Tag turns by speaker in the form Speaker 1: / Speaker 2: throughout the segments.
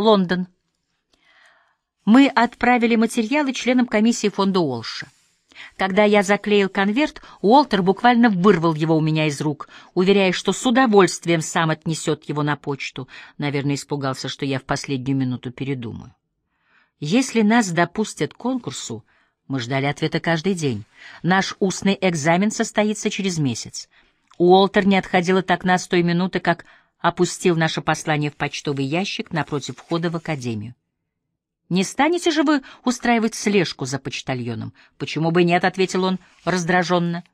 Speaker 1: Лондон. Мы отправили материалы членам комиссии фонда Уолша. Когда я заклеил конверт, Уолтер буквально вырвал его у меня из рук, уверяя, что с удовольствием сам отнесет его на почту. Наверное, испугался, что я в последнюю минуту передумаю. Если нас допустят к конкурсу, мы ждали ответа каждый день. Наш устный экзамен состоится через месяц. Уолтер не отходил от окна с той минуты, как опустил наше послание в почтовый ящик напротив входа в академию. «Не станете же вы устраивать слежку за почтальоном?» «Почему бы нет?» — ответил он раздраженно.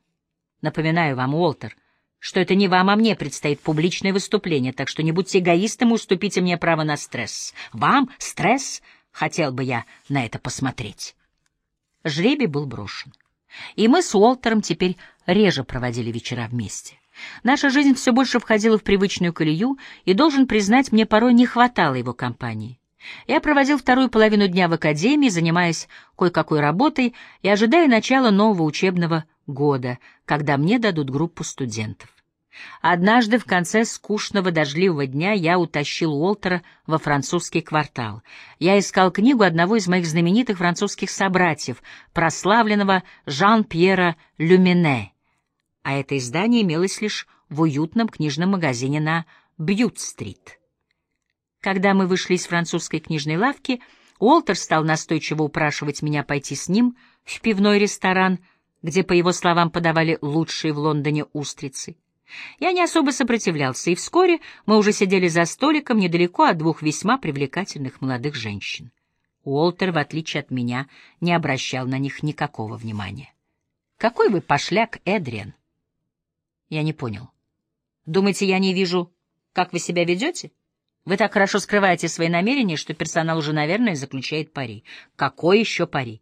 Speaker 1: «Напоминаю вам, Уолтер, что это не вам, а мне предстоит публичное выступление, так что не будьте эгоистом и уступите мне право на стресс. Вам стресс? Хотел бы я на это посмотреть». Жребий был брошен. И мы с Уолтером теперь реже проводили вечера вместе. Наша жизнь все больше входила в привычную колею, и, должен признать, мне порой не хватало его компании. Я проводил вторую половину дня в академии, занимаясь кое-какой работой и ожидая начала нового учебного года, когда мне дадут группу студентов. Однажды в конце скучного дождливого дня я утащил Уолтера во французский квартал. Я искал книгу одного из моих знаменитых французских собратьев, прославленного Жан-Пьера Люмине, а это издание имелось лишь в уютном книжном магазине на Бьют-стрит. Когда мы вышли из французской книжной лавки, Уолтер стал настойчиво упрашивать меня пойти с ним в пивной ресторан, где, по его словам, подавали лучшие в Лондоне устрицы. Я не особо сопротивлялся, и вскоре мы уже сидели за столиком недалеко от двух весьма привлекательных молодых женщин. Уолтер, в отличие от меня, не обращал на них никакого внимания. «Какой вы пошляк, Эдриан!» Я не понял. «Думаете, я не вижу, как вы себя ведете?» Вы так хорошо скрываете свои намерения, что персонал уже, наверное, заключает пари. Какой еще пари?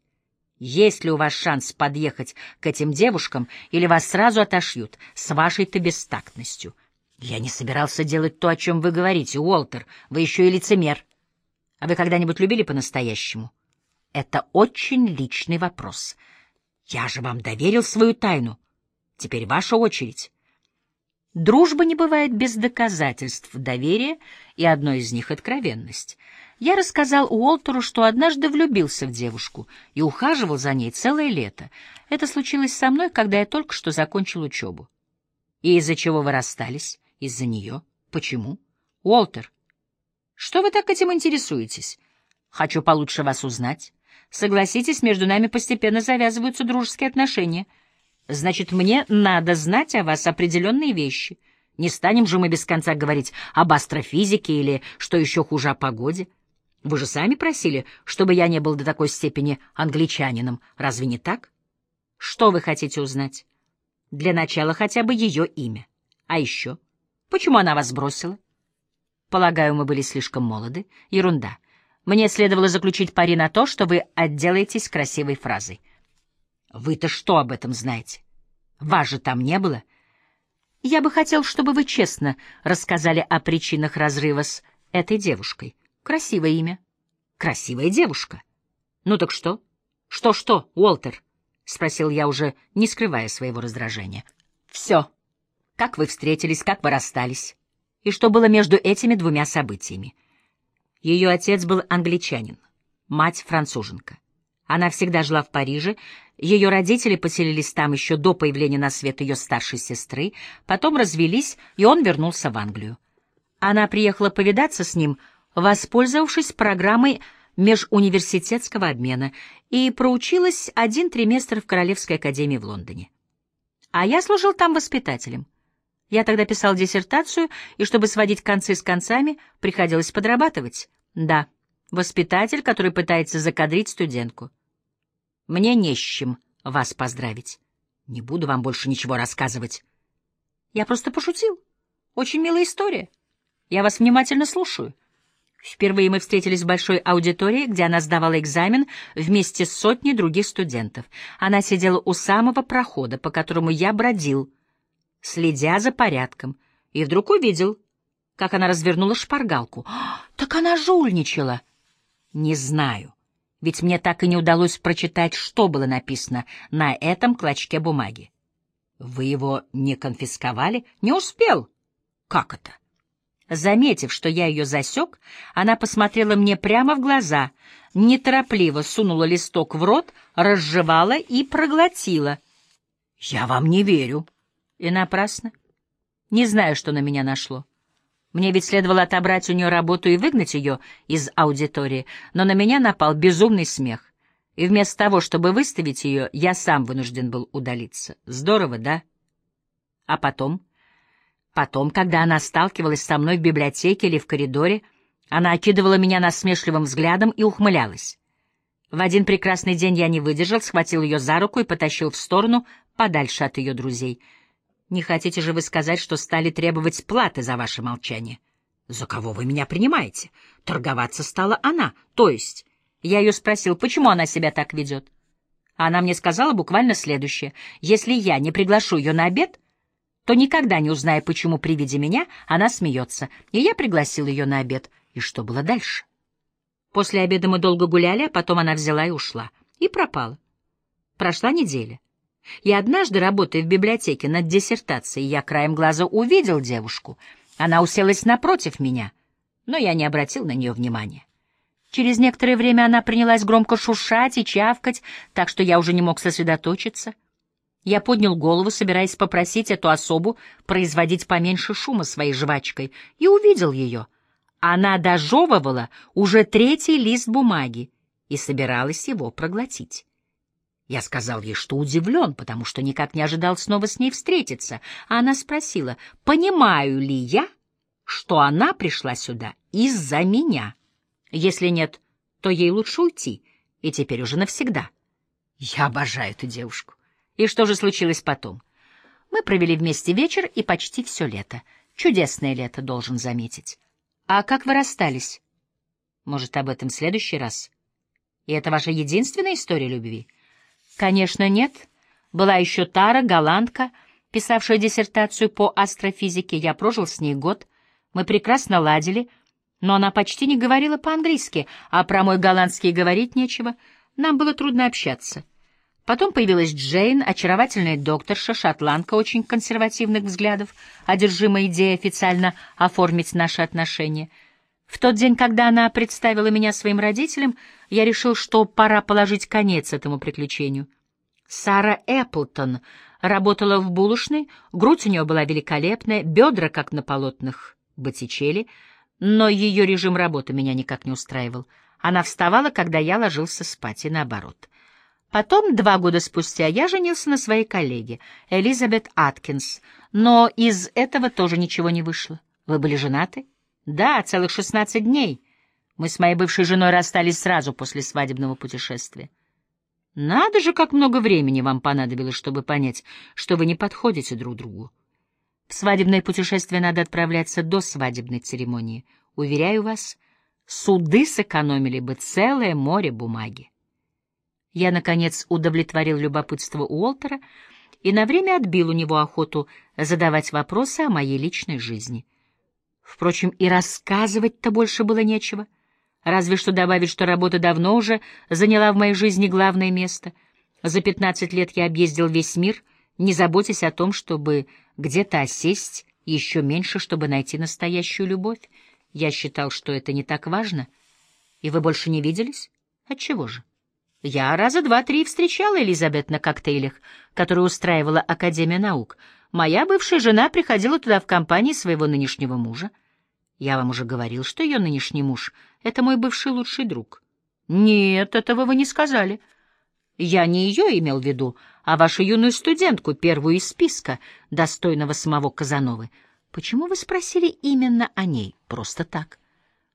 Speaker 1: Есть ли у вас шанс подъехать к этим девушкам, или вас сразу отошьют с вашей-то бестактностью? Я не собирался делать то, о чем вы говорите, Уолтер. Вы еще и лицемер. А вы когда-нибудь любили по-настоящему? Это очень личный вопрос. Я же вам доверил свою тайну. Теперь ваша очередь. Дружба не бывает без доказательств доверия, и одно из них — откровенность. Я рассказал Уолтеру, что однажды влюбился в девушку и ухаживал за ней целое лето. Это случилось со мной, когда я только что закончил учебу. И из-за чего вы расстались? Из-за нее. Почему? Уолтер, что вы так этим интересуетесь? Хочу получше вас узнать. Согласитесь, между нами постепенно завязываются дружеские отношения — Значит, мне надо знать о вас определенные вещи. Не станем же мы без конца говорить об астрофизике или, что еще хуже, о погоде. Вы же сами просили, чтобы я не был до такой степени англичанином. Разве не так? Что вы хотите узнать? Для начала хотя бы ее имя. А еще? Почему она вас бросила? Полагаю, мы были слишком молоды. Ерунда. Мне следовало заключить пари на то, что вы отделаетесь красивой фразой. Вы-то что об этом знаете? Вас же там не было. Я бы хотел, чтобы вы честно рассказали о причинах разрыва с этой девушкой. Красивое имя. Красивая девушка. Ну так что? Что-что, Уолтер? — спросил я уже, не скрывая своего раздражения. Все. Как вы встретились, как вы расстались? И что было между этими двумя событиями? Ее отец был англичанин, мать француженка. Она всегда жила в Париже, ее родители поселились там еще до появления на свет ее старшей сестры, потом развелись, и он вернулся в Англию. Она приехала повидаться с ним, воспользовавшись программой межуниверситетского обмена, и проучилась один триместр в Королевской академии в Лондоне. А я служил там воспитателем. Я тогда писал диссертацию, и чтобы сводить концы с концами, приходилось подрабатывать. Да, воспитатель, который пытается закадрить студентку. Мне не с чем вас поздравить. Не буду вам больше ничего рассказывать. Я просто пошутил. Очень милая история. Я вас внимательно слушаю. Впервые мы встретились в большой аудитории, где она сдавала экзамен вместе с сотней других студентов. Она сидела у самого прохода, по которому я бродил, следя за порядком, и вдруг увидел, как она развернула шпаргалку. «Так она жульничала!» «Не знаю ведь мне так и не удалось прочитать, что было написано на этом клочке бумаги. Вы его не конфисковали? Не успел. Как это? Заметив, что я ее засек, она посмотрела мне прямо в глаза, неторопливо сунула листок в рот, разжевала и проглотила. «Я вам не верю». И напрасно. Не знаю, что на меня нашло. Мне ведь следовало отобрать у нее работу и выгнать ее из аудитории, но на меня напал безумный смех. И вместо того, чтобы выставить ее, я сам вынужден был удалиться. Здорово, да? А потом? Потом, когда она сталкивалась со мной в библиотеке или в коридоре, она окидывала меня насмешливым взглядом и ухмылялась. В один прекрасный день я не выдержал, схватил ее за руку и потащил в сторону, подальше от ее друзей. Не хотите же вы сказать, что стали требовать платы за ваше молчание? За кого вы меня принимаете? Торговаться стала она, то есть... Я ее спросил, почему она себя так ведет. Она мне сказала буквально следующее. Если я не приглашу ее на обед, то никогда не узнаю, почему при виде меня она смеется. И я пригласил ее на обед. И что было дальше? После обеда мы долго гуляли, а потом она взяла и ушла. И пропала. Прошла неделя. И однажды, работая в библиотеке над диссертацией, я краем глаза увидел девушку. Она уселась напротив меня, но я не обратил на нее внимания. Через некоторое время она принялась громко шуршать и чавкать, так что я уже не мог сосредоточиться. Я поднял голову, собираясь попросить эту особу производить поменьше шума своей жвачкой, и увидел ее. Она дожевывала уже третий лист бумаги и собиралась его проглотить. Я сказал ей, что удивлен, потому что никак не ожидал снова с ней встретиться, а она спросила, понимаю ли я, что она пришла сюда из-за меня. Если нет, то ей лучше уйти, и теперь уже навсегда. Я обожаю эту девушку. И что же случилось потом? Мы провели вместе вечер и почти все лето. Чудесное лето, должен заметить. А как вы расстались? Может, об этом в следующий раз? И это ваша единственная история любви? Конечно, нет. Была еще Тара, голландка, писавшая диссертацию по астрофизике. Я прожил с ней год. Мы прекрасно ладили, но она почти не говорила по-английски, а про мой голландский говорить нечего. Нам было трудно общаться. Потом появилась Джейн, очаровательная докторша, шотландка очень консервативных взглядов, одержимая идеей официально оформить наши отношения. В тот день, когда она представила меня своим родителям, я решил, что пора положить конец этому приключению. Сара Эпплтон работала в булочной, грудь у нее была великолепная, бедра, как на полотнах Боттичелли, но ее режим работы меня никак не устраивал. Она вставала, когда я ложился спать, и наоборот — Потом, два года спустя, я женился на своей коллеге, Элизабет Аткинс, но из этого тоже ничего не вышло. Вы были женаты? Да, целых шестнадцать дней. Мы с моей бывшей женой расстались сразу после свадебного путешествия. Надо же, как много времени вам понадобилось, чтобы понять, что вы не подходите друг другу. В свадебное путешествие надо отправляться до свадебной церемонии. Уверяю вас, суды сэкономили бы целое море бумаги. Я, наконец, удовлетворил любопытство Уолтера и на время отбил у него охоту задавать вопросы о моей личной жизни. Впрочем, и рассказывать-то больше было нечего. Разве что добавить, что работа давно уже заняла в моей жизни главное место. За пятнадцать лет я объездил весь мир, не заботясь о том, чтобы где-то осесть, еще меньше, чтобы найти настоящую любовь. Я считал, что это не так важно. И вы больше не виделись? Отчего же? Я раза два-три встречала Элизабет на коктейлях, которые устраивала Академия наук. Моя бывшая жена приходила туда в компании своего нынешнего мужа. Я вам уже говорил, что ее нынешний муж — это мой бывший лучший друг. Нет, этого вы не сказали. Я не ее имел в виду, а вашу юную студентку, первую из списка, достойного самого Казановы. Почему вы спросили именно о ней? Просто так.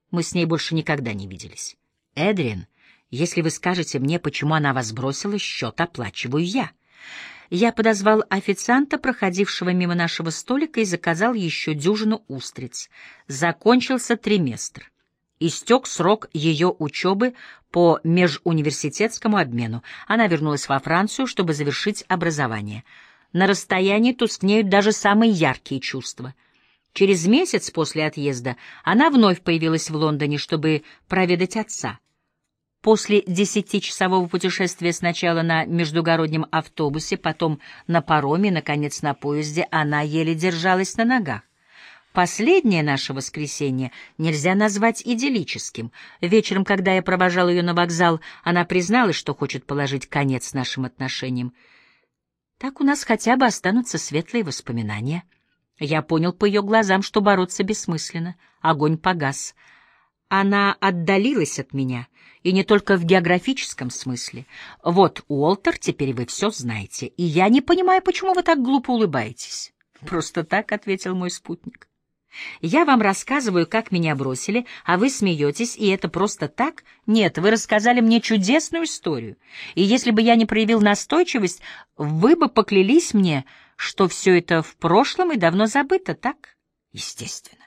Speaker 1: Мы с ней больше никогда не виделись. Эдриан — если вы скажете мне, почему она вас бросила, счет оплачиваю я. Я подозвал официанта, проходившего мимо нашего столика, и заказал еще дюжину устриц. Закончился триместр. Истек срок ее учебы по межуниверситетскому обмену. Она вернулась во Францию, чтобы завершить образование. На расстоянии тускнеют даже самые яркие чувства. Через месяц после отъезда она вновь появилась в Лондоне, чтобы проведать отца — После десятичасового путешествия сначала на междугороднем автобусе, потом на пароме, наконец на поезде, она еле держалась на ногах. Последнее наше воскресенье нельзя назвать идиллическим. Вечером, когда я провожал ее на вокзал, она призналась, что хочет положить конец нашим отношениям. Так у нас хотя бы останутся светлые воспоминания. Я понял по ее глазам, что бороться бессмысленно. Огонь погас. Она отдалилась от меня, и не только в географическом смысле. Вот, Уолтер, теперь вы все знаете, и я не понимаю, почему вы так глупо улыбаетесь. Просто так, — ответил мой спутник. Я вам рассказываю, как меня бросили, а вы смеетесь, и это просто так? Нет, вы рассказали мне чудесную историю. И если бы я не проявил настойчивость, вы бы поклялись мне, что все это в прошлом и давно забыто, так? Естественно.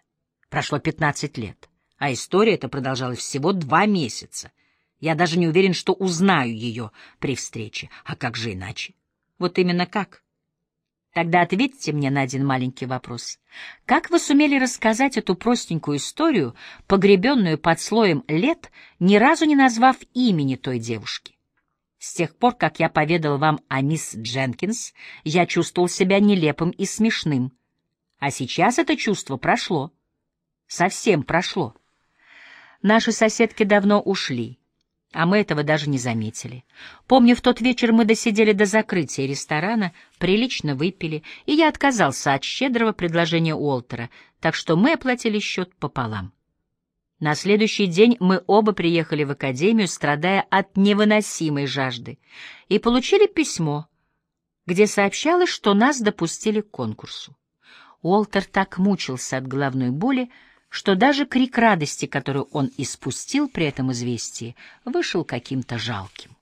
Speaker 1: Прошло пятнадцать лет, а история эта продолжалась всего два месяца. Я даже не уверен, что узнаю ее при встрече. А как же иначе? Вот именно как? Тогда ответьте мне на один маленький вопрос. Как вы сумели рассказать эту простенькую историю, погребенную под слоем лет, ни разу не назвав имени той девушки? С тех пор, как я поведал вам о мисс Дженкинс, я чувствовал себя нелепым и смешным. А сейчас это чувство прошло. Совсем прошло. Наши соседки давно ушли а мы этого даже не заметили. Помню, в тот вечер мы досидели до закрытия ресторана, прилично выпили, и я отказался от щедрого предложения Уолтера, так что мы оплатили счет пополам. На следующий день мы оба приехали в академию, страдая от невыносимой жажды, и получили письмо, где сообщалось, что нас допустили к конкурсу. Уолтер так мучился от головной боли, что даже крик радости, который он испустил при этом известии, вышел каким-то жалким.